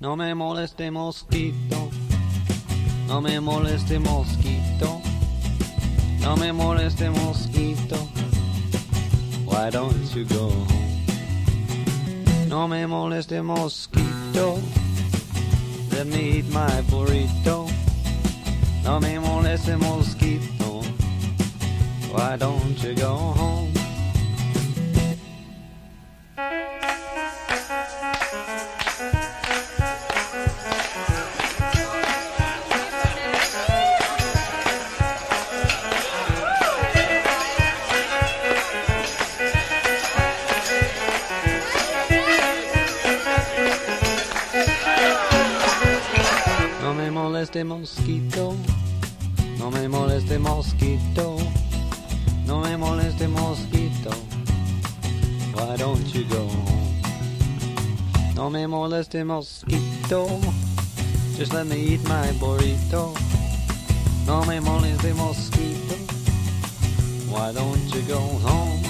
No me moleste mosquito, no me moleste mosquito, no me moleste mosquito. Why don't you go home? No me moleste mosquito, let me eat my burrito. No me moleste mosquito, why don't you go home? Moleste mosquito, no me moleste mosquito, no me moleste mosquito. Why don't you go home? No me moleste mosquito, just let me eat my burrito. No me moleste mosquito, why don't you go home?